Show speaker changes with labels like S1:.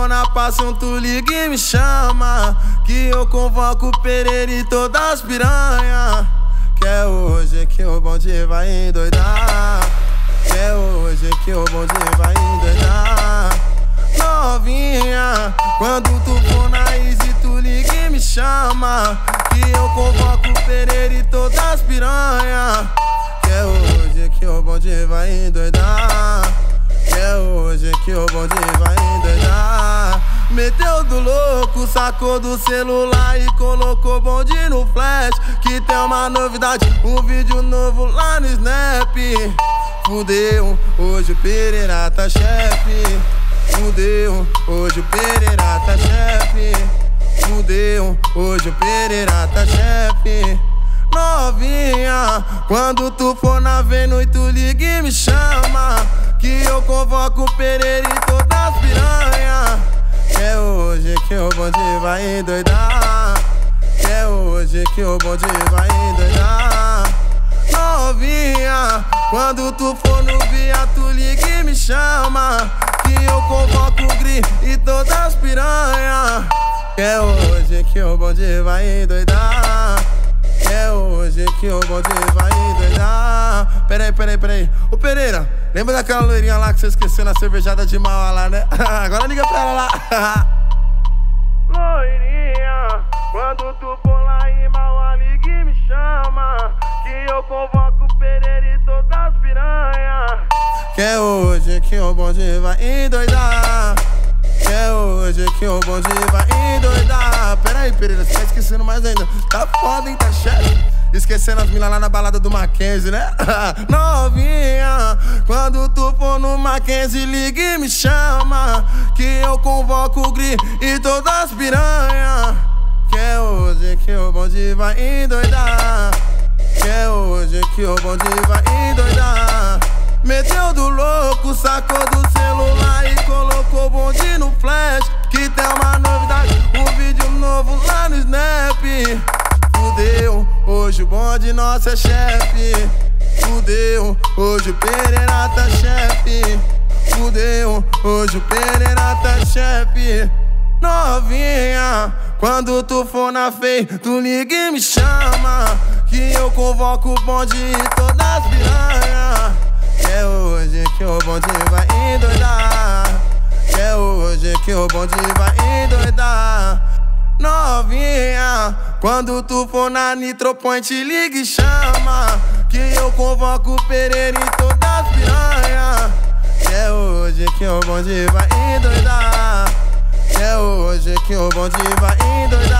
S1: Quando na passão, tu liga e me chama. Que eu convoco o Pereira e todas as piranha. Que é hoje que o bonde vai endoidar. Que é hoje que o bonde vai endoidar. Novinha, quando tu for na Easy, tu liga e me chama. Que eu convoco o Pereira e todas as piranha. Que é hoje que o bonde vai endoidar. Que é hoje que o bonde vai endoidar. Meteu do louco, sacou do celular e colocou bonde no flash. Que tem uma novidade, um vídeo novo lá no Snap. Fudeu, hoje o Pereira tá chefe. Fudeu, hoje o Pereira tá chefe. Fudeu, hoje o Pereira tá chefe. Novinha, quando tu for na Vênus, tu liga e me chama. Que eu convoco o Pereira e todas as bonde vai endoidar. É hoje que o bonde vai endoidar. Novinha, quando tu for no via, tu liga e me chama. Que eu convoco o Gri e todas as piranha. É hoje que o bonde vai endoidar. É hoje que o bonde vai endoidar. Peraí, peraí, peraí. Ô Pereira, lembra daquela loirinha lá que você esqueceu na cervejada de mal lá, né? Agora liga pra ela lá. Loirinha, quando tu for lá em Mauá, liga e me chama. Que eu convoco o Pereira e todas as piranha. Que é hoje que o bonde vai endoidar. Que é hoje que o bonde vai endoidar. Pera aí, Pereira, você tá esquecendo mais ainda. Tá foda, hein, tá chefe? Esquecendo as minas lá na balada do Mackenzie, né? Novinha, quando tu for no Mackenzie, liga e me chama. Que eu convoco o Gri e todas as piranha. Que é hoje que o bonde vai endoidar. Que é hoje que o bonde vai endoidar. Meteu do louco, sacou do celular e colocou bonde no bonde nosso é chefe. Fudeu, hoje o Pereira tá chefe. Fudeu, hoje o Pereira tá chefe. Novinha, quando tu for na fei, tu liga e me chama. Que eu convoco o bonde e todas as piranha. Que é hoje que o bonde vai endoidar. É hoje que o bonde vai quando tu for na Nitro Point, liga e chama. Que eu convoco o Pereira e todas as piranha. É hoje que o bonde vai endoidar. É hoje que o bonde vai endoidar.